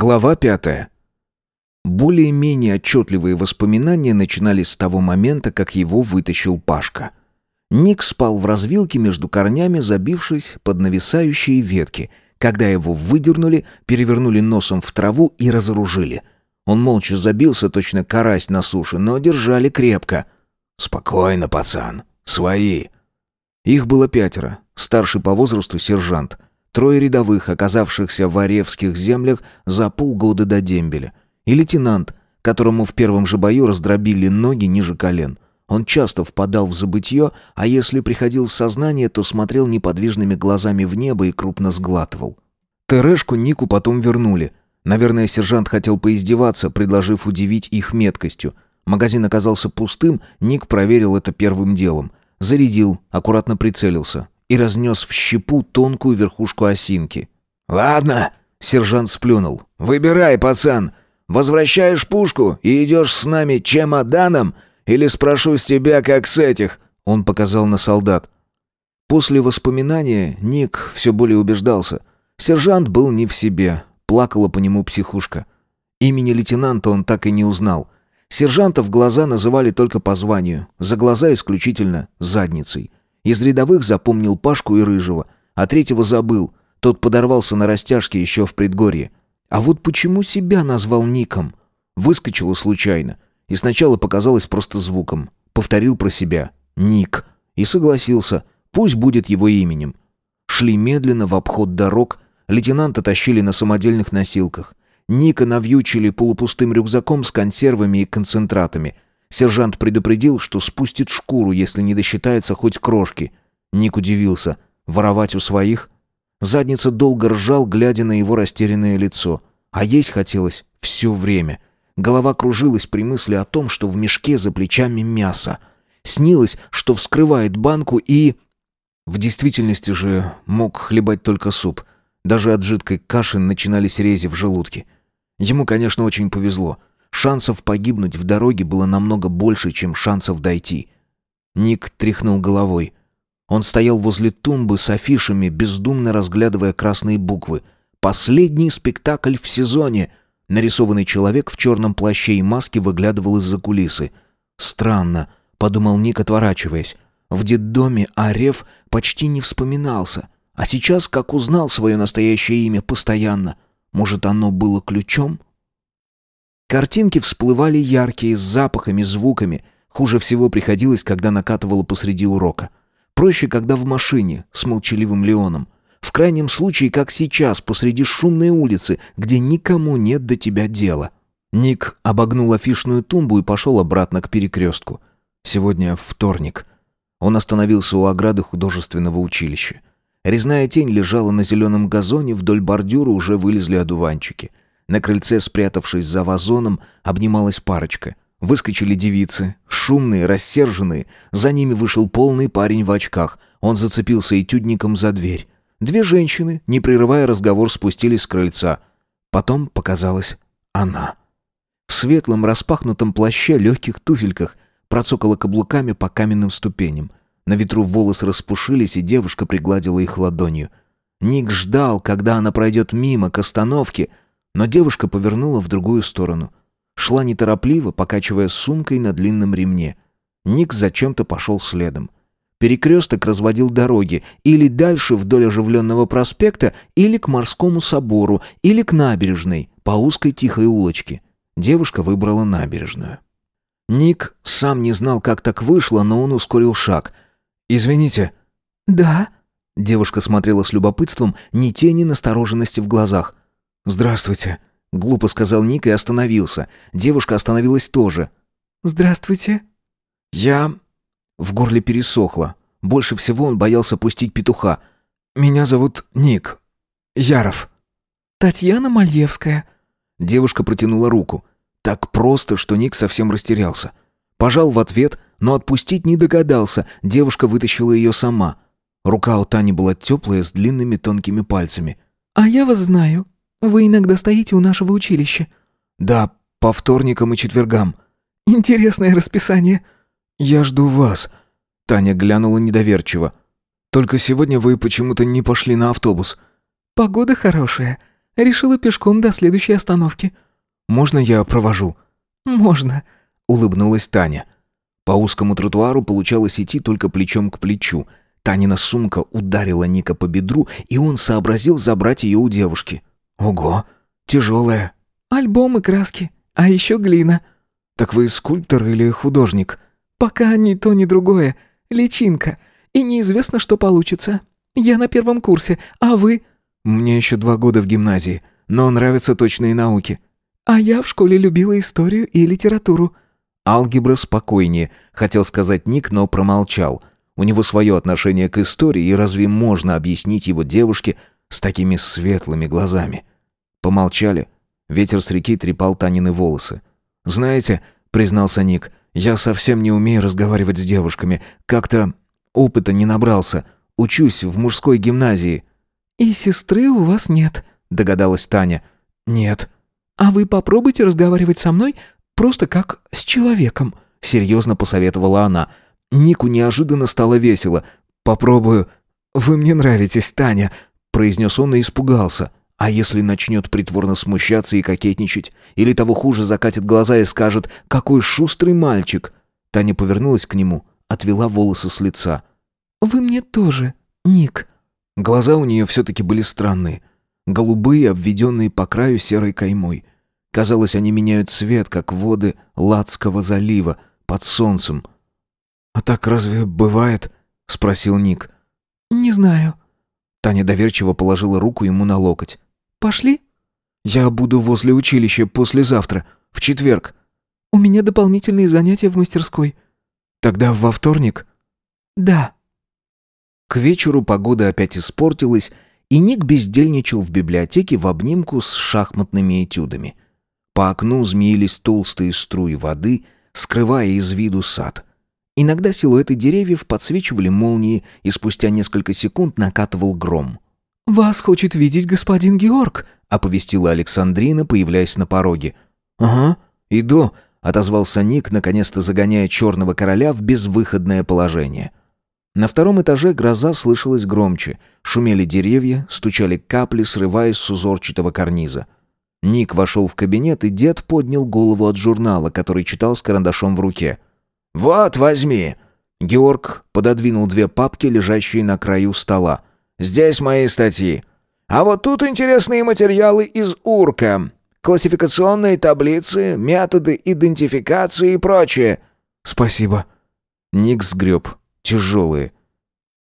Глава пятая. Более-менее отчетливые воспоминания начинались с того момента, как его вытащил Пашка. Ник спал в развилке между корнями, забившись под нависающие ветки, когда его выдернули, перевернули носом в траву и разоружили. Он молча забился, точно карась на суше, но держали крепко. «Спокойно, пацан. Свои». Их было пятеро. Старший по возрасту сержант. Трое рядовых, оказавшихся в Оревских землях за полгода до дембеля — и лейтенант, которому в первом же бою раздробили ноги ниже колен. Он часто впадал в забытье, а если приходил в сознание, то смотрел неподвижными глазами в небо и крупно сглатывал. Терешку Нику потом вернули. Наверное, сержант хотел поиздеваться, предложив удивить их меткостью. Магазин оказался пустым, Ник проверил это первым делом. Зарядил, аккуратно прицелился и разнес в щепу тонкую верхушку осинки. «Ладно», — сержант сплюнул. «Выбирай, пацан. Возвращаешь пушку и идешь с нами чемоданом? Или спрошу с тебя, как с этих?» Он показал на солдат. После воспоминания Ник все более убеждался. Сержант был не в себе, плакала по нему психушка. Имени лейтенанта он так и не узнал. Сержанта в глаза называли только по званию, за глаза исключительно задницей. Из рядовых запомнил Пашку и Рыжего, а третьего забыл. Тот подорвался на растяжке еще в предгорье. А вот почему себя назвал ником? Выскочило случайно. И сначала показалось просто звуком. Повторил про себя «Ник» и согласился, пусть будет его именем. Шли медленно в обход дорог, лейтенанта тащили на самодельных носилках. Ника навьючили полупустым рюкзаком с консервами и концентратами. Сержант предупредил, что спустит шкуру, если не досчитается хоть крошки. Ник удивился. Воровать у своих? Задница долго ржал, глядя на его растерянное лицо. А есть хотелось все время. Голова кружилась при мысли о том, что в мешке за плечами мясо. Снилось, что вскрывает банку и... В действительности же мог хлебать только суп. Даже от жидкой каши начинались рези в желудке. Ему, конечно, очень повезло. Шансов погибнуть в дороге было намного больше, чем шансов дойти. Ник тряхнул головой. Он стоял возле тумбы с афишами, бездумно разглядывая красные буквы. «Последний спектакль в сезоне!» Нарисованный человек в черном плаще и маске выглядывал из-за кулисы. «Странно», — подумал Ник, отворачиваясь. В детдоме Ареф почти не вспоминался. А сейчас, как узнал свое настоящее имя постоянно, может, оно было ключом? Картинки всплывали яркие, с запахами, звуками. Хуже всего приходилось, когда накатывало посреди урока. Проще, когда в машине, с молчаливым Леоном. В крайнем случае, как сейчас, посреди шумной улицы, где никому нет до тебя дела. Ник обогнул афишную тумбу и пошел обратно к перекрестку. Сегодня вторник. Он остановился у ограды художественного училища. Резная тень лежала на зеленом газоне, вдоль бордюра уже вылезли одуванчики. На крыльце, спрятавшись за вазоном, обнималась парочка — Выскочили девицы, шумные, рассерженные. За ними вышел полный парень в очках. Он зацепился этюдником за дверь. Две женщины, не прерывая разговор, спустились с крыльца. Потом показалась она. В светлом распахнутом плаще, легких туфельках, процокала каблуками по каменным ступеням. На ветру волосы распушились, и девушка пригладила их ладонью. Ник ждал, когда она пройдет мимо к остановке, но девушка повернула в другую сторону — Шла неторопливо, покачивая сумкой на длинном ремне. Ник зачем-то пошел следом. Перекресток разводил дороги или дальше вдоль оживленного проспекта, или к морскому собору, или к набережной, по узкой тихой улочке. Девушка выбрала набережную. Ник сам не знал, как так вышло, но он ускорил шаг. «Извините». «Да?» Девушка смотрела с любопытством, ни тени настороженности в глазах. «Здравствуйте», Глупо сказал Ник и остановился. Девушка остановилась тоже. «Здравствуйте». «Я...» В горле пересохло. Больше всего он боялся пустить петуха. «Меня зовут Ник. Яров». «Татьяна Мальевская». Девушка протянула руку. Так просто, что Ник совсем растерялся. Пожал в ответ, но отпустить не догадался. Девушка вытащила ее сама. Рука у Тани была теплая, с длинными тонкими пальцами. «А я вас знаю. Вы иногда стоите у нашего училища?» «Да, по вторникам и четвергам». «Интересное расписание». «Я жду вас». Таня глянула недоверчиво. «Только сегодня вы почему-то не пошли на автобус». «Погода хорошая. Решила пешком до следующей остановки». «Можно я провожу?» «Можно», — улыбнулась Таня. По узкому тротуару получалось идти только плечом к плечу. Танина сумка ударила Ника по бедру, и он сообразил забрать ее у девушки. «Ого, тяжелая». «Альбомы, краски, а еще глина». «Так вы скульптор или художник?» «Пока ни то, ни другое. Личинка. И неизвестно, что получится. Я на первом курсе, а вы...» «Мне еще два года в гимназии, но нравятся точные науки». «А я в школе любила историю и литературу». «Алгебра спокойнее», хотел сказать Ник, но промолчал. У него свое отношение к истории, и разве можно объяснить его девушке с такими светлыми глазами? Помолчали. Ветер с реки трепал Танины волосы. «Знаете», — признался Ник, — «я совсем не умею разговаривать с девушками. Как-то опыта не набрался. Учусь в мужской гимназии». «И сестры у вас нет», — догадалась Таня. «Нет». «А вы попробуйте разговаривать со мной просто как с человеком», — серьезно посоветовала она. Нику неожиданно стало весело. «Попробую. Вы мне нравитесь, Таня», — произнес он и испугался. А если начнет притворно смущаться и кокетничать? Или того хуже закатит глаза и скажет «Какой шустрый мальчик!» Таня повернулась к нему, отвела волосы с лица. «Вы мне тоже, Ник». Глаза у нее все-таки были странные. Голубые, обведенные по краю серой каймой. Казалось, они меняют цвет, как воды Ладского залива под солнцем. «А так разве бывает?» — спросил Ник. «Не знаю». Таня доверчиво положила руку ему на локоть. Пошли?» «Я буду возле училища послезавтра, в четверг». «У меня дополнительные занятия в мастерской». «Тогда во вторник?» «Да». К вечеру погода опять испортилась, и Ник бездельничал в библиотеке в обнимку с шахматными этюдами. По окну змеились толстые струи воды, скрывая из виду сад. Иногда силуэты деревьев подсвечивали молнии, и спустя несколько секунд накатывал гром. «Вас хочет видеть господин Георг», — оповестила Александрина, появляясь на пороге. «Ага, иду», — отозвался Ник, наконец-то загоняя черного короля в безвыходное положение. На втором этаже гроза слышалась громче. Шумели деревья, стучали капли, срываясь с узорчатого карниза. Ник вошел в кабинет, и дед поднял голову от журнала, который читал с карандашом в руке. «Вот, возьми!» Георг пододвинул две папки, лежащие на краю стола. Здесь мои статьи. А вот тут интересные материалы из УРКа. Классификационные таблицы, методы идентификации и прочее. Спасибо. Ник сгреб. Тяжелые.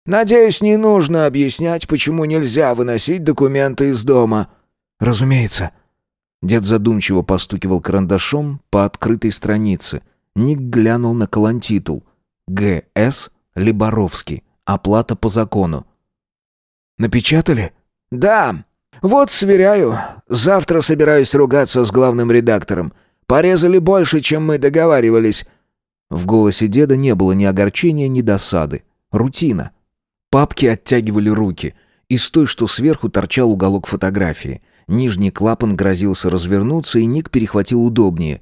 Надеюсь, не нужно объяснять, почему нельзя выносить документы из дома. Разумеется. Дед задумчиво постукивал карандашом по открытой странице. Ник глянул на колонтитул. Г.С. Либоровский. Оплата по закону. Напечатали? Да. Вот сверяю. Завтра собираюсь ругаться с главным редактором. Порезали больше, чем мы договаривались. В голосе деда не было ни огорчения, ни досады. Рутина. Папки оттягивали руки. Из той, что сверху торчал уголок фотографии. Нижний клапан грозился развернуться, и Ник перехватил удобнее.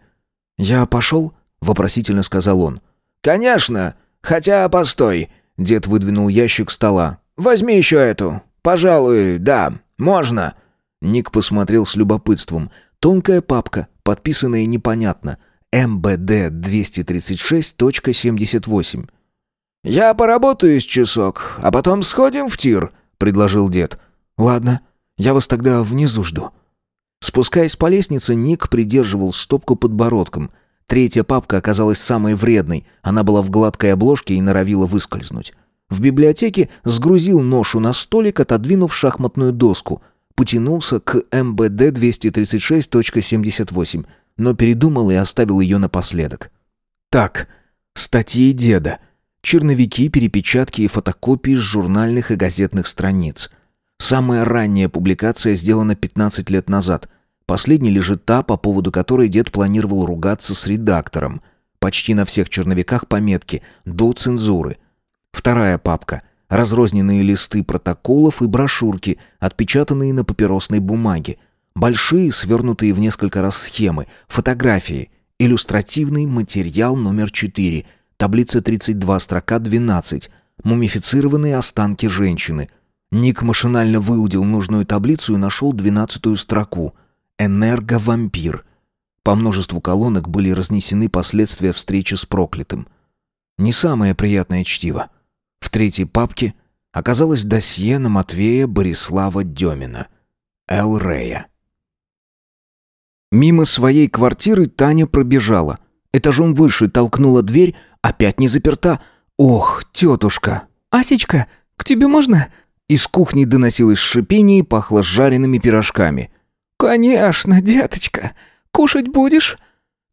«Я пошел?» — вопросительно сказал он. «Конечно! Хотя, постой!» Дед выдвинул ящик стола. «Возьми еще эту. «Пожалуй, да, можно». Ник посмотрел с любопытством. Тонкая папка, подписанная непонятно. МБД-236.78. «Я поработаю с часок, а потом сходим в тир», — предложил дед. «Ладно, я вас тогда внизу жду». Спускаясь по лестнице, Ник придерживал стопку подбородком. Третья папка оказалась самой вредной. Она была в гладкой обложке и норовила выскользнуть. В библиотеке сгрузил ношу на столик, отодвинув шахматную доску. Потянулся к МБД 236.78, но передумал и оставил ее напоследок. Так, статьи деда. Черновики, перепечатки и фотокопии с журнальных и газетных страниц. Самая ранняя публикация сделана 15 лет назад. Последней лежит та, по поводу которой дед планировал ругаться с редактором. Почти на всех черновиках пометки «до цензуры», Вторая папка. Разрозненные листы протоколов и брошюрки, отпечатанные на папиросной бумаге. Большие, свернутые в несколько раз схемы, фотографии. Иллюстративный материал номер 4. Таблица 32, строка 12. Мумифицированные останки женщины. Ник машинально выудил нужную таблицу и нашел двенадцатую строку. «Энерговампир». По множеству колонок были разнесены последствия встречи с проклятым. Не самое приятное чтиво. В третьей папке оказалось досье на Матвея Борислава Демина. Эл Рея. Мимо своей квартиры Таня пробежала. Этажом выше толкнула дверь, опять не заперта. Ох, тетушка. «Асечка, к тебе можно?» Из кухни доносилось шипение и пахло жареными пирожками. «Конечно, деточка. Кушать будешь?»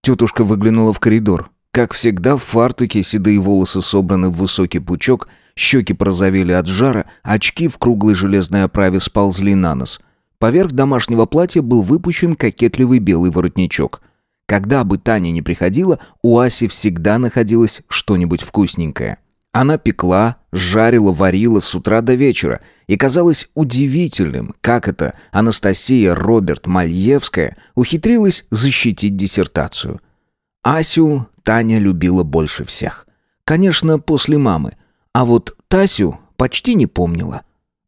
Тетушка выглянула в коридор. Как всегда, в фартуке седые волосы собраны в высокий пучок, щеки прозовели от жара, очки в круглой железной оправе сползли на нос. Поверх домашнего платья был выпущен кокетливый белый воротничок. Когда бы Таня не приходила, у Аси всегда находилось что-нибудь вкусненькое. Она пекла, жарила, варила с утра до вечера, и казалось удивительным, как это Анастасия Роберт Мальевская ухитрилась защитить диссертацию. Асю Таня любила больше всех. Конечно, после мамы. А вот Тасю почти не помнила.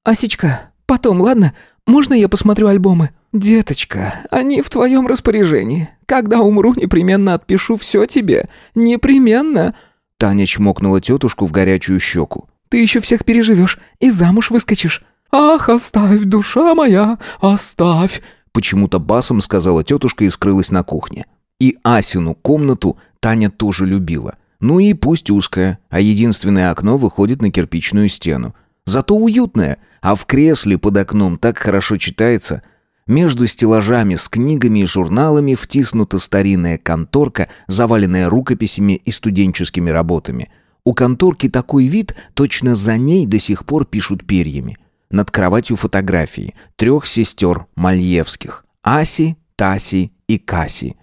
«Асечка, потом, ладно? Можно я посмотрю альбомы?» «Деточка, они в твоем распоряжении. Когда умру, непременно отпишу все тебе. Непременно!» Таня чмокнула тетушку в горячую щеку. «Ты еще всех переживешь и замуж выскочишь». «Ах, оставь, душа моя, оставь!» Почему-то басом сказала тетушка и скрылась на кухне. И Асину комнату Таня тоже любила. Ну и пусть узкая, а единственное окно выходит на кирпичную стену. Зато уютное, а в кресле под окном так хорошо читается – между стеллажами с книгами и журналами втиснута старинная конторка, заваленная рукописями и студенческими работами. У конторки такой вид, точно за ней до сих пор пишут перьями. Над кроватью фотографии трех сестер Мальевских – Аси, Таси и Каси.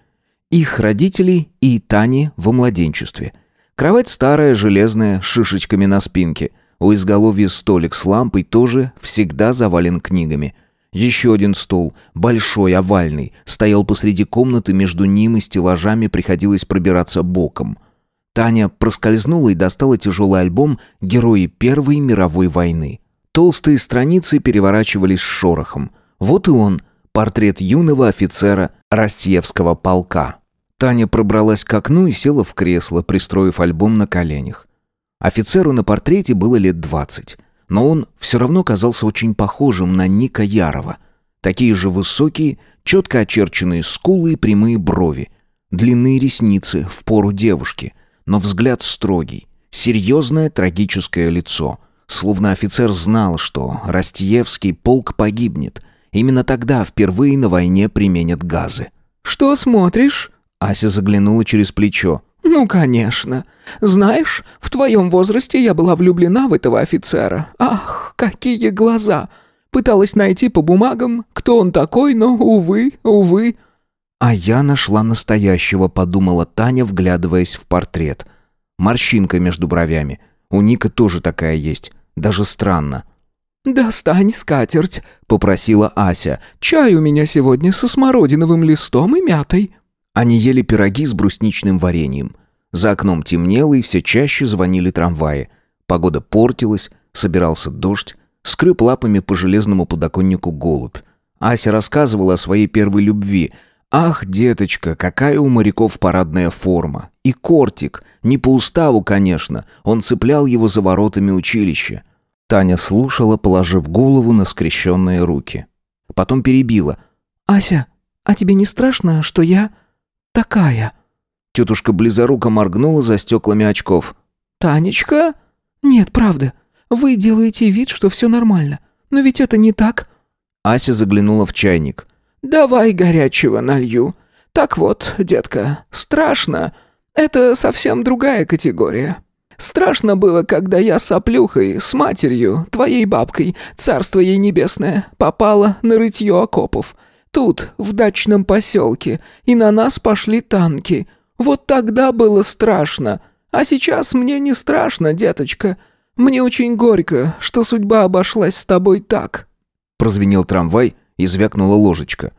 Их родителей и Тани во младенчестве. Кровать старая, железная, с шишечками на спинке. У изголовья столик с лампой тоже всегда завален книгами – еще один стол, большой, овальный, стоял посреди комнаты, между ним и стеллажами приходилось пробираться боком. Таня проскользнула и достала тяжелый альбом «Герои Первой мировой войны». Толстые страницы переворачивались шорохом. Вот и он, портрет юного офицера Ростьевского полка. Таня пробралась к окну и села в кресло, пристроив альбом на коленях. Офицеру на портрете было лет двадцать но он все равно казался очень похожим на Ника Ярова. Такие же высокие, четко очерченные скулы и прямые брови, длинные ресницы в пору девушки, но взгляд строгий, серьезное трагическое лицо, словно офицер знал, что Ростьевский полк погибнет. Именно тогда впервые на войне применят газы. «Что смотришь?» Ася заглянула через плечо. «Ну, конечно. Знаешь, в твоем возрасте я была влюблена в этого офицера. Ах, какие глаза! Пыталась найти по бумагам, кто он такой, но, увы, увы...» «А я нашла настоящего», — подумала Таня, вглядываясь в портрет. Морщинка между бровями. У Ника тоже такая есть. Даже странно. «Достань скатерть», — попросила Ася. «Чай у меня сегодня со смородиновым листом и мятой». Они ели пироги с брусничным вареньем. За окном темнело и все чаще звонили трамваи. Погода портилась, собирался дождь, скрып лапами по железному подоконнику голубь. Ася рассказывала о своей первой любви. «Ах, деточка, какая у моряков парадная форма! И кортик! Не по уставу, конечно, он цеплял его за воротами училища». Таня слушала, положив голову на скрещенные руки. Потом перебила. «Ася, а тебе не страшно, что я...» такая?» Тетушка близоруко моргнула за стеклами очков. «Танечка?» «Нет, правда. Вы делаете вид, что все нормально. Но ведь это не так». Ася заглянула в чайник. «Давай горячего налью. Так вот, детка, страшно. Это совсем другая категория. Страшно было, когда я с оплюхой, с матерью, твоей бабкой, царство ей небесное, попала на рытье окопов. Тут, в дачном поселке, и на нас пошли танки. Вот тогда было страшно. А сейчас мне не страшно, деточка. Мне очень горько, что судьба обошлась с тобой так». Прозвенел трамвай и звякнула ложечка.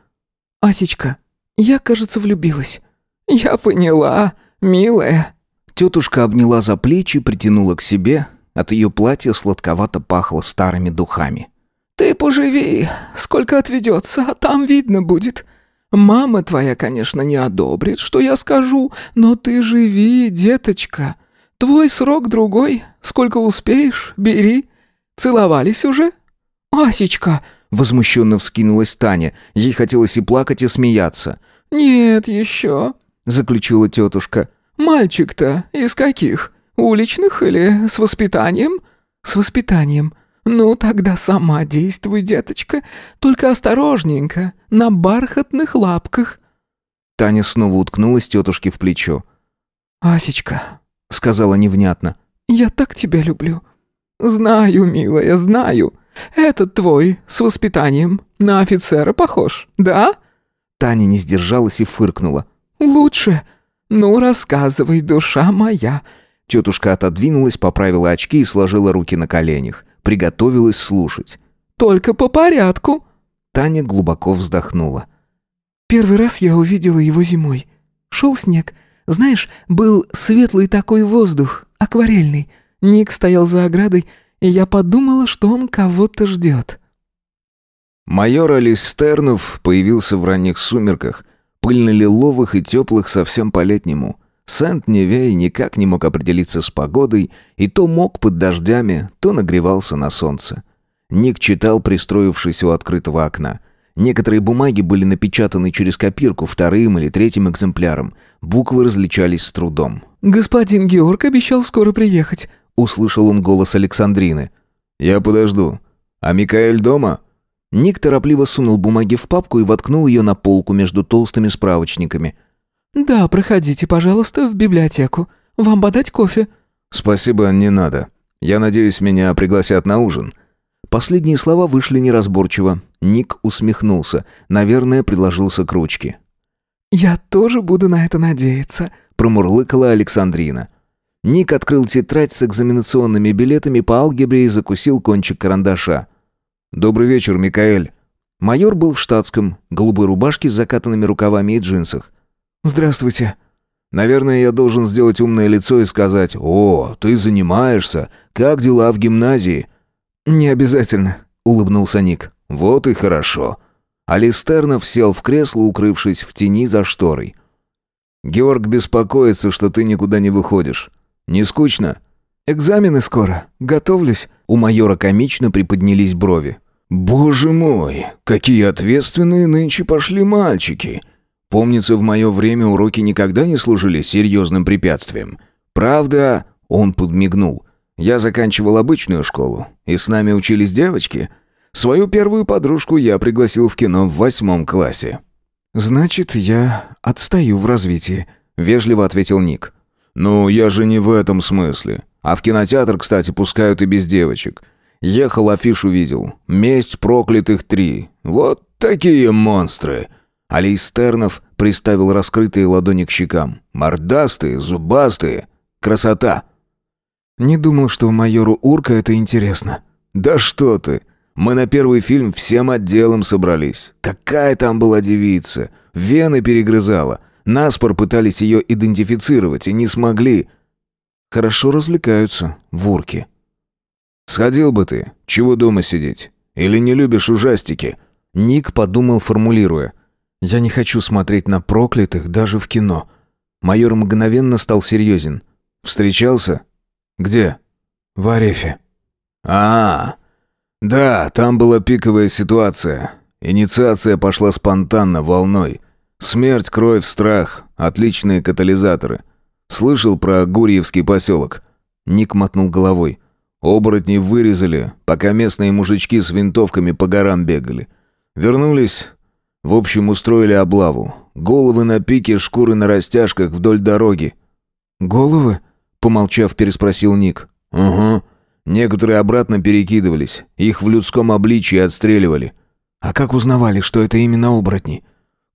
«Асечка, я, кажется, влюбилась». «Я поняла, милая». Тетушка обняла за плечи, притянула к себе. От ее платья сладковато пахло старыми духами. Ты поживи, сколько отведется, а там видно будет. Мама твоя, конечно, не одобрит, что я скажу, но ты живи, деточка. Твой срок другой, сколько успеешь, бери. Целовались уже? Асечка!» Возмущенно вскинулась Таня. Ей хотелось и плакать, и смеяться. «Нет еще», — заключила тетушка. «Мальчик-то из каких? Уличных или с воспитанием?» «С воспитанием. Ну, тогда сама действуй, деточка. Только осторожненько, на бархатных лапках». Таня снова уткнулась тетушке в плечо. «Асечка», — сказала невнятно. «Я так тебя люблю. Знаю, милая, знаю. Этот твой, с воспитанием, на офицера похож, да?» Таня не сдержалась и фыркнула. «Лучше. Ну, рассказывай, душа моя». Тетушка отодвинулась, поправила очки и сложила руки на коленях. Приготовилась слушать. «Только по порядку». Таня глубоко вздохнула. «Первый раз я увидела его зимой. Шел снег. Знаешь, был светлый такой воздух, акварельный. Ник стоял за оградой, и я подумала, что он кого-то ждет». Майор Алистернов появился в ранних сумерках, пыльно-лиловых и теплых совсем по-летнему. Сент-Невей никак не мог определиться с погодой, и то мог под дождями, то нагревался на солнце. Ник читал, пристроившись у открытого окна. Некоторые бумаги были напечатаны через копирку вторым или третьим экземпляром. Буквы различались с трудом. «Господин Георг обещал скоро приехать», — услышал он голос Александрины. «Я подожду. А Микаэль дома?» Ник торопливо сунул бумаги в папку и воткнул ее на полку между толстыми справочниками. «Да, проходите, пожалуйста, в библиотеку. Вам подать кофе?» «Спасибо, не надо. Я надеюсь, меня пригласят на ужин». Последние слова вышли неразборчиво. Ник усмехнулся. Наверное, приложился к ручке. «Я тоже буду на это надеяться», — промурлыкала Александрина. Ник открыл тетрадь с экзаменационными билетами по алгебре и закусил кончик карандаша. «Добрый вечер, Микаэль». Майор был в штатском, голубой рубашке с закатанными рукавами и джинсах. «Здравствуйте». «Наверное, я должен сделать умное лицо и сказать, «О, ты занимаешься. Как дела в гимназии?» «Не обязательно», — улыбнулся Ник. «Вот и хорошо». Алистернов сел в кресло, укрывшись в тени за шторой. «Георг беспокоится, что ты никуда не выходишь. Не скучно?» «Экзамены скоро. Готовлюсь». У майора комично приподнялись брови. «Боже мой, какие ответственные нынче пошли мальчики!» Помнится, в мое время уроки никогда не служили серьезным препятствием. Правда, он подмигнул. Я заканчивал обычную школу, и с нами учились девочки. Свою первую подружку я пригласил в кино в восьмом классе. «Значит, я отстаю в развитии», — вежливо ответил Ник. «Ну, я же не в этом смысле. А в кинотеатр, кстати, пускают и без девочек. Ехал, афишу видел. «Месть проклятых три». Вот такие монстры. Алистернов приставил раскрытые ладони к щекам. Мордастые, зубастые. Красота. «Не думал, что майору Урка это интересно». «Да что ты! Мы на первый фильм всем отделом собрались. Какая там была девица! Вены перегрызала. Наспор пытались ее идентифицировать и не смогли. Хорошо развлекаются в Урке». «Сходил бы ты. Чего дома сидеть? Или не любишь ужастики?» Ник подумал, формулируя. «Я не хочу смотреть на проклятых даже в кино». Майор мгновенно стал серьезен. «Встречался?» «Где?» «В Арефе». А, -а, да, там была пиковая ситуация. Инициация пошла спонтанно, волной. Смерть, кровь, страх — отличные катализаторы. Слышал про Гурьевский поселок?» Ник мотнул головой. «Оборотни вырезали, пока местные мужички с винтовками по горам бегали. Вернулись. В общем, устроили облаву. Головы на пике, шкуры на растяжках вдоль дороги». «Головы?» Помолчав, переспросил Ник. «Угу. Некоторые обратно перекидывались. Их в людском обличии отстреливали». «А как узнавали, что это именно оборотни?»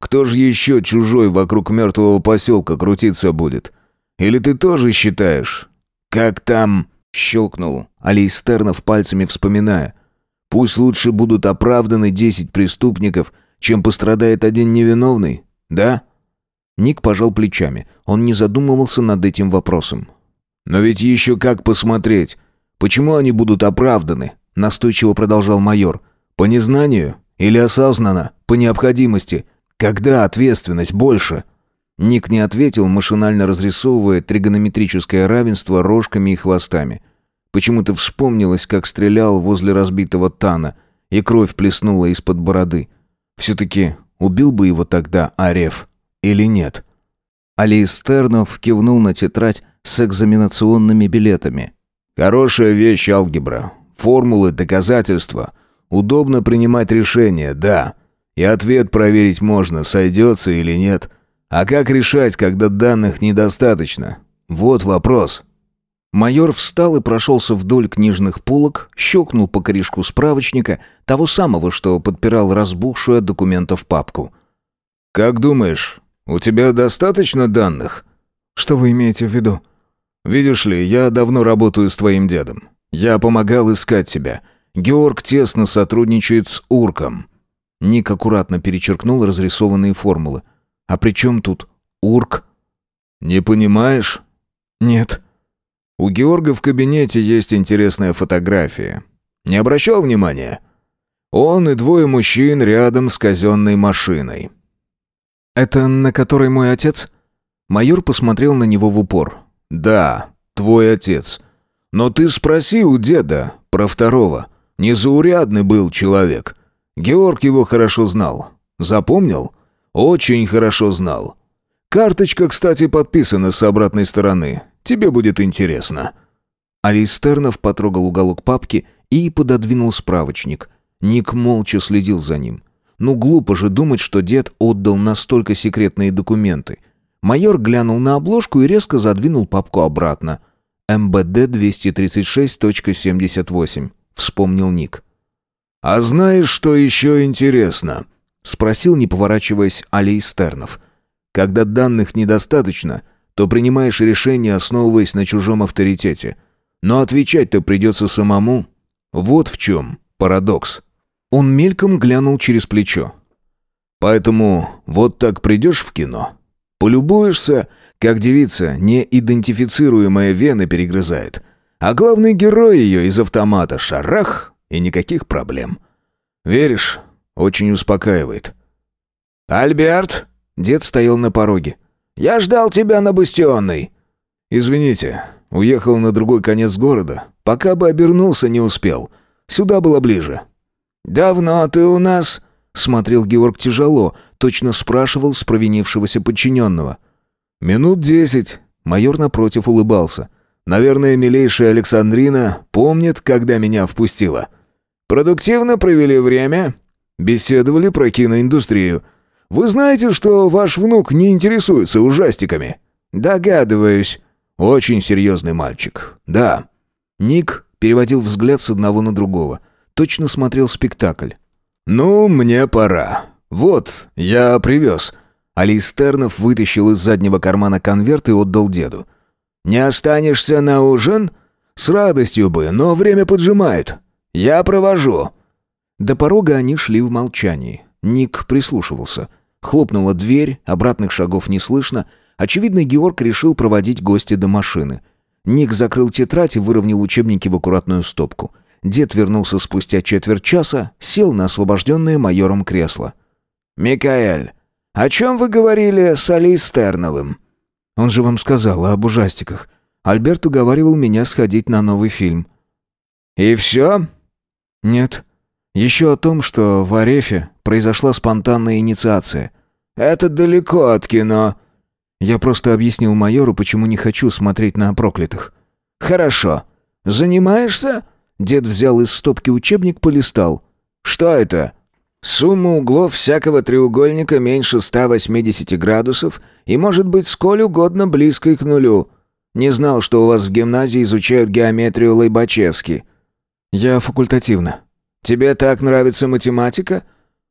«Кто же еще чужой вокруг мертвого поселка крутиться будет? Или ты тоже считаешь? Как там...» Щелкнул Алистернов пальцами вспоминая. «Пусть лучше будут оправданы десять преступников, чем пострадает один невиновный, да?» Ник пожал плечами. Он не задумывался над этим вопросом. «Но ведь еще как посмотреть. Почему они будут оправданы?» Настойчиво продолжал майор. По незнанию или осознанно, по необходимости? Когда ответственность больше?» Ник не ответил, машинально разрисовывая тригонометрическое равенство рожками и хвостами. Почему-то вспомнилось, как стрелял возле разбитого Тана, и кровь плеснула из-под бороды. Все-таки убил бы его тогда Ареф или нет? Алей Стернов кивнул на тетрадь с экзаменационными билетами. «Хорошая вещь алгебра. Формулы, доказательства. Удобно принимать решения, да. И ответ проверить можно, сойдется или нет. А как решать, когда данных недостаточно? Вот вопрос». Майор встал и прошелся вдоль книжных полок, щелкнул по корешку справочника, того самого, что подпирал разбухшую от документов папку. «Как думаешь, у тебя достаточно данных?» «Что вы имеете в виду?» «Видишь ли, я давно работаю с твоим дедом. Я помогал искать тебя. Георг тесно сотрудничает с Урком». Ник аккуратно перечеркнул разрисованные формулы. «А при чем тут Урк?» «Не понимаешь?» «Нет». У Георга в кабинете есть интересная фотография. Не обращал внимания? Он и двое мужчин рядом с казенной машиной. «Это на которой мой отец?» Майор посмотрел на него в упор. «Да, твой отец. Но ты спроси у деда про второго. Незаурядный был человек. Георг его хорошо знал. Запомнил? Очень хорошо знал. Карточка, кстати, подписана с обратной стороны. Тебе будет интересно». Алистернов потрогал уголок папки и пододвинул справочник. Ник молча следил за ним. Ну, глупо же думать, что дед отдал настолько секретные документы. Майор глянул на обложку и резко задвинул папку обратно. «МБД-236.78», — вспомнил Ник. «А знаешь, что еще интересно?» — спросил, не поворачиваясь, Алей Стернов. «Когда данных недостаточно, то принимаешь решение, основываясь на чужом авторитете. Но отвечать-то придется самому. Вот в чем парадокс. Он мельком глянул через плечо. Поэтому вот так придешь в кино, полюбуешься, как девица неидентифицируемая вены перегрызает, а главный герой ее из автомата шарах и никаких проблем. Веришь? Очень успокаивает. «Альберт!» Дед стоял на пороге. Я ждал тебя на Бастионной». «Извините, уехал на другой конец города. Пока бы обернулся, не успел. Сюда было ближе». «Давно ты у нас?» Смотрел Георг тяжело, точно спрашивал с провинившегося подчиненного. «Минут десять». Майор напротив улыбался. «Наверное, милейшая Александрина помнит, когда меня впустила». «Продуктивно провели время?» «Беседовали про киноиндустрию. Вы знаете, что ваш внук не интересуется ужастиками?» «Догадываюсь». «Очень серьезный мальчик». «Да». Ник переводил взгляд с одного на другого. Точно смотрел спектакль. «Ну, мне пора. Вот, я привез». Алистернов вытащил из заднего кармана конверт и отдал деду. «Не останешься на ужин?» «С радостью бы, но время поджимает. Я провожу». До порога они шли в молчании. Ник прислушивался – Хлопнула дверь, обратных шагов не слышно. Очевидно, Георг решил проводить гостя до машины. Ник закрыл тетрадь и выровнял учебники в аккуратную стопку. Дед вернулся спустя четверть часа, сел на освобожденное майором кресло. «Микаэль, о чем вы говорили с Алистерновым?» «Он же вам сказал об ужастиках. Альберт уговаривал меня сходить на новый фильм». «И все?» «Нет. Еще о том, что в Арефе произошла спонтанная инициация. «Это далеко от кино». Я просто объяснил майору, почему не хочу смотреть на проклятых. «Хорошо. Занимаешься?» Дед взял из стопки учебник, полистал. «Что это?» «Сумма углов всякого треугольника меньше 180 градусов и может быть сколь угодно близкой к нулю. Не знал, что у вас в гимназии изучают геометрию Лайбачевски». «Я факультативно». «Тебе так нравится математика?»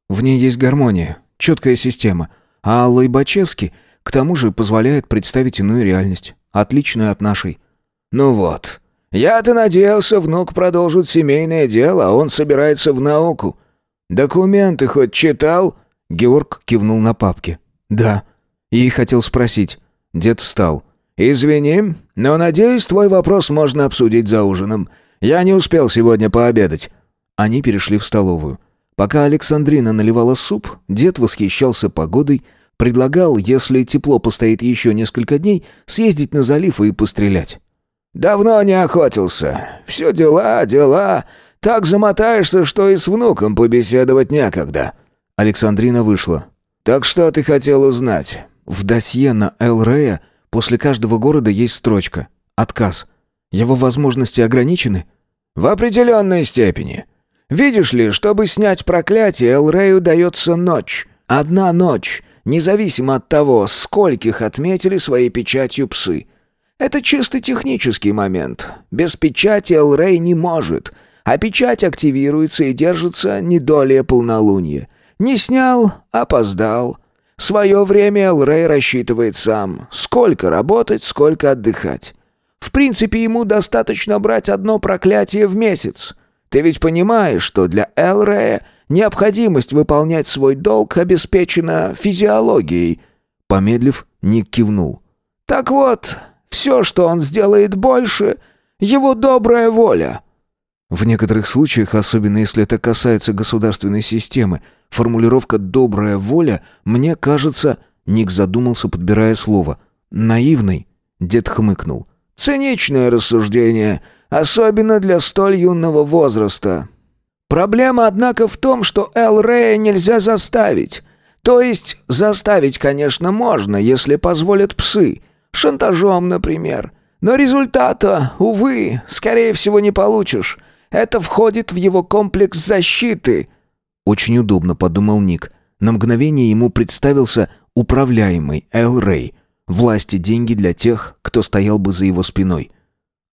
В ней есть гармония, четкая система. А Лайбачевский, к тому же, позволяет представить иную реальность, отличную от нашей. «Ну вот. Я-то надеялся, внук продолжит семейное дело, а он собирается в науку. Документы хоть читал?» Георг кивнул на папке. «Да». И хотел спросить. Дед встал. «Извини, но, надеюсь, твой вопрос можно обсудить за ужином. Я не успел сегодня пообедать». Они перешли в столовую. Пока Александрина наливала суп, дед восхищался погодой, предлагал, если тепло постоит еще несколько дней, съездить на залив и пострелять. «Давно не охотился. Все дела, дела. Так замотаешься, что и с внуком побеседовать некогда». Александрина вышла. «Так что ты хотел узнать?» В досье на Эл Рея после каждого города есть строчка «Отказ». Его возможности ограничены? В определенной степени. Видишь ли, чтобы снять проклятие, Эл Рею дается ночь. Одна ночь, независимо от того, скольких отметили своей печатью псы. Это чисто технический момент. Без печати Эл Рей не может, а печать активируется и держится не долее полнолуния. Не снял, опоздал. Свое время Эл Рей рассчитывает сам. Сколько работать, сколько отдыхать. В принципе, ему достаточно брать одно проклятие в месяц. Ты ведь понимаешь, что для Элрея необходимость выполнять свой долг обеспечена физиологией?» Помедлив, Ник кивнул. «Так вот, все, что он сделает больше, его добрая воля». В некоторых случаях, особенно если это касается государственной системы, формулировка «добрая воля» мне кажется... Ник задумался, подбирая слово. «Наивный?» Дед хмыкнул. Циничное рассуждение, особенно для столь юного возраста. Проблема, однако, в том, что Эл Рея нельзя заставить. То есть, заставить, конечно, можно, если позволят псы. Шантажом, например. Но результата, увы, скорее всего, не получишь. Это входит в его комплекс защиты. Очень удобно, подумал Ник. На мгновение ему представился управляемый Эл Рэй, Власти деньги для тех, кто стоял бы за его спиной.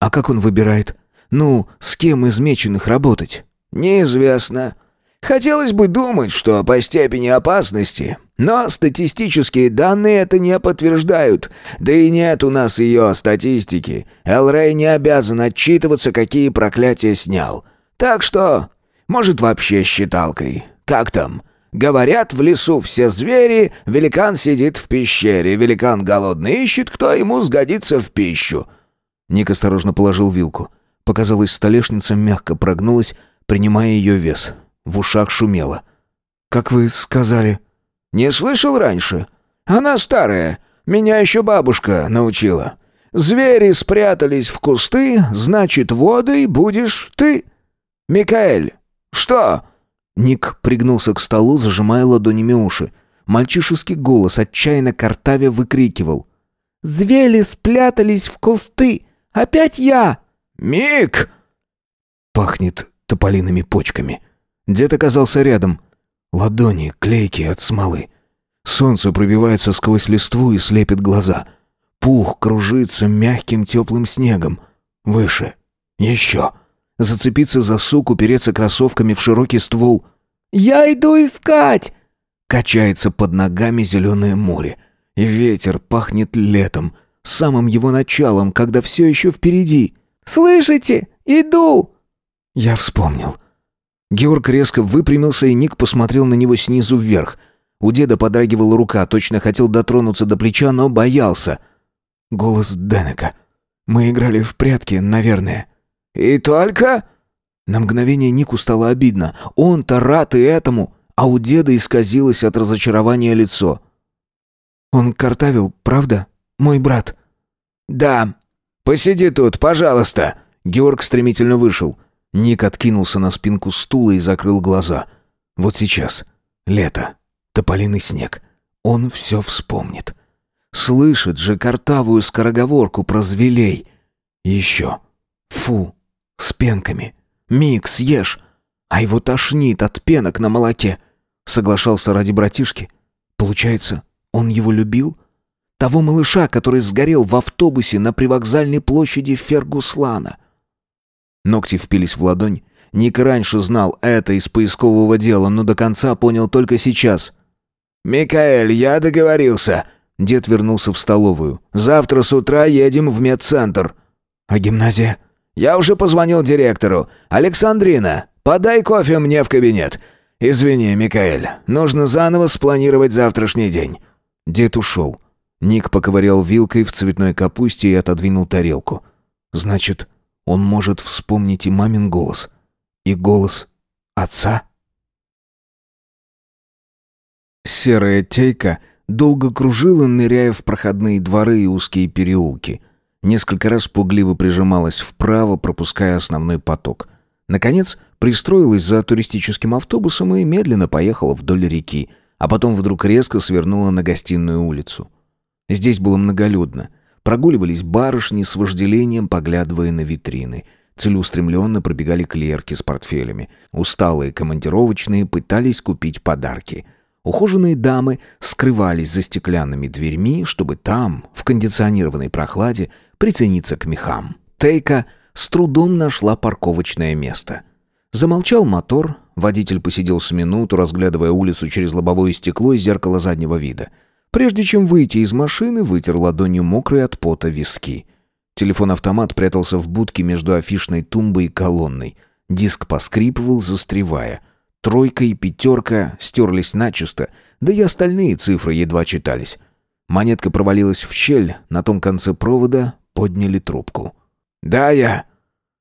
А как он выбирает? Ну, с кем из меченых работать? Неизвестно. Хотелось бы думать, что по степени опасности, но статистические данные это не подтверждают. Да и нет у нас ее статистики. Элрей не обязан отчитываться, какие проклятия снял. Так что, может, вообще считалкой. Как там? Говорят, в лесу все звери, великан сидит в пещере, великан голодный ищет, кто ему сгодится в пищу». Ник осторожно положил вилку. Показалось, столешница мягко прогнулась, принимая ее вес. В ушах шумело. «Как вы сказали?» «Не слышал раньше? Она старая. Меня еще бабушка научила. Звери спрятались в кусты, значит, водой будешь ты. Микаэль, что?» Ник пригнулся к столу, зажимая ладонями уши. Мальчишеский голос отчаянно картавя выкрикивал. «Звери спрятались в кусты! Опять я!» «Мик!» Пахнет тополиными почками. Дед оказался рядом. Ладони клейкие от смолы. Солнце пробивается сквозь листву и слепит глаза. Пух кружится мягким теплым снегом. Выше. Еще. Зацепиться за сук, упереться кроссовками в широкий ствол. «Я иду искать!» Качается под ногами зеленое море. Ветер пахнет летом, самым его началом, когда все еще впереди. «Слышите? Иду!» Я вспомнил. Георг резко выпрямился, и Ник посмотрел на него снизу вверх. У деда подрагивала рука, точно хотел дотронуться до плеча, но боялся. Голос Денека. Мы играли в прятки, наверное. «И только...» На мгновение Нику стало обидно. Он-то рад и этому, а у деда исказилось от разочарования лицо. «Он картавил, правда? Мой брат?» «Да. Посиди тут, пожалуйста». Георг стремительно вышел. Ник откинулся на спинку стула и закрыл глаза. Вот сейчас. Лето. Тополиный снег. Он все вспомнит. Слышит же картавую скороговорку про звелей. Еще. Фу, с пенками. Миг, съешь. А его тошнит от пенок на молоке. Соглашался ради братишки. Получается, он его любил? Того малыша, который сгорел в автобусе на привокзальной площади Фергуслана. Ногти впились в ладонь. Ник раньше знал это из поискового дела, но до конца понял только сейчас. «Микаэль, я договорился». Дед вернулся в столовую. «Завтра с утра едем в медцентр». «А гимназия?» «Я уже позвонил директору. Александрина, подай кофе мне в кабинет. Извини, Микаэль, нужно заново спланировать завтрашний день». Дед ушел. Ник поковырял вилкой в цветной капусте и отодвинул тарелку. «Значит, он может вспомнить и мамин голос, и голос отца?» Серая тейка долго кружила, ныряя в проходные дворы и узкие переулки. Несколько раз пугливо прижималась вправо, пропуская основной поток. Наконец, пристроилась за туристическим автобусом и медленно поехала вдоль реки, а потом вдруг резко свернула на гостиную улицу. Здесь было многолюдно. Прогуливались барышни с вожделением, поглядывая на витрины. Целеустремленно пробегали клерки с портфелями. Усталые командировочные пытались купить подарки. Ухоженные дамы скрывались за стеклянными дверьми, чтобы там, в кондиционированной прохладе, прицениться к мехам. Тейка с трудом нашла парковочное место. Замолчал мотор, водитель посидел с минуту, разглядывая улицу через лобовое стекло и зеркало заднего вида — Прежде чем выйти из машины, вытер ладонью мокрые от пота виски. Телефон-автомат прятался в будке между афишной тумбой и колонной. Диск поскрипывал, застревая. Тройка и пятерка стерлись начисто, да и остальные цифры едва читались. Монетка провалилась в щель, на том конце провода подняли трубку. «Да, я.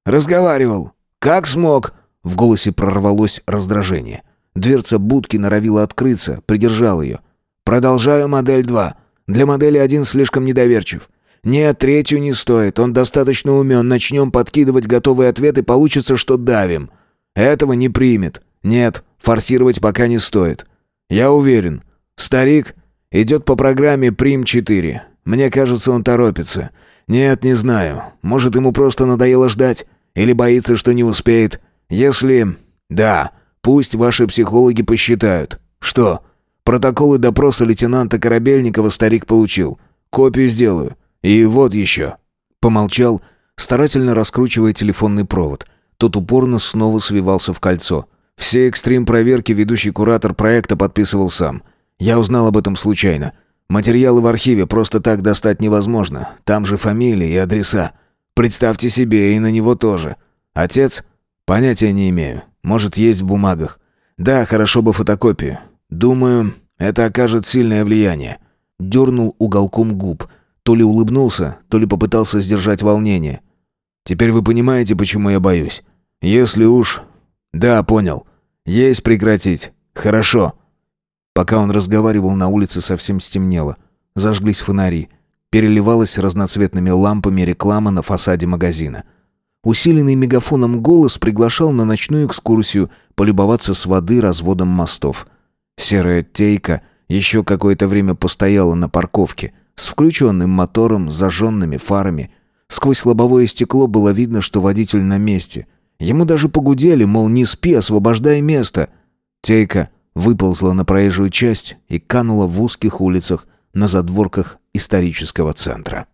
Разговаривал. Как смог?» В голосе прорвалось раздражение. Дверца будки норовила открыться, придержал ее. Продолжаю модель 2. Для модели 1 слишком недоверчив. Нет, третью не стоит. Он достаточно умен. Начнем подкидывать готовые ответы, получится, что давим. Этого не примет. Нет, форсировать пока не стоит. Я уверен. Старик идет по программе Прим-4. Мне кажется, он торопится. Нет, не знаю. Может, ему просто надоело ждать? Или боится, что не успеет? Если... Да, пусть ваши психологи посчитают. Что, Протоколы допроса лейтенанта Корабельникова старик получил. Копию сделаю. И вот еще». Помолчал, старательно раскручивая телефонный провод. Тот упорно снова свивался в кольцо. Все экстрим-проверки ведущий куратор проекта подписывал сам. Я узнал об этом случайно. Материалы в архиве просто так достать невозможно. Там же фамилии и адреса. Представьте себе, и на него тоже. Отец? Понятия не имею. Может, есть в бумагах. Да, хорошо бы фотокопию. Думаю, это окажет сильное влияние. Дернул уголком губ. То ли улыбнулся, то ли попытался сдержать волнение. Теперь вы понимаете, почему я боюсь. Если уж... Да, понял. Есть прекратить. Хорошо. Пока он разговаривал, на улице совсем стемнело. Зажглись фонари. Переливалась разноцветными лампами реклама на фасаде магазина. Усиленный мегафоном голос приглашал на ночную экскурсию полюбоваться с воды разводом мостов. Серая тейка еще какое-то время постояла на парковке, с включенным мотором, зажженными фарами. Сквозь лобовое стекло было видно, что водитель на месте. Ему даже погудели, мол, не спи, освобождай место. Тейка выползла на проезжую часть и канула в узких улицах на задворках исторического центра.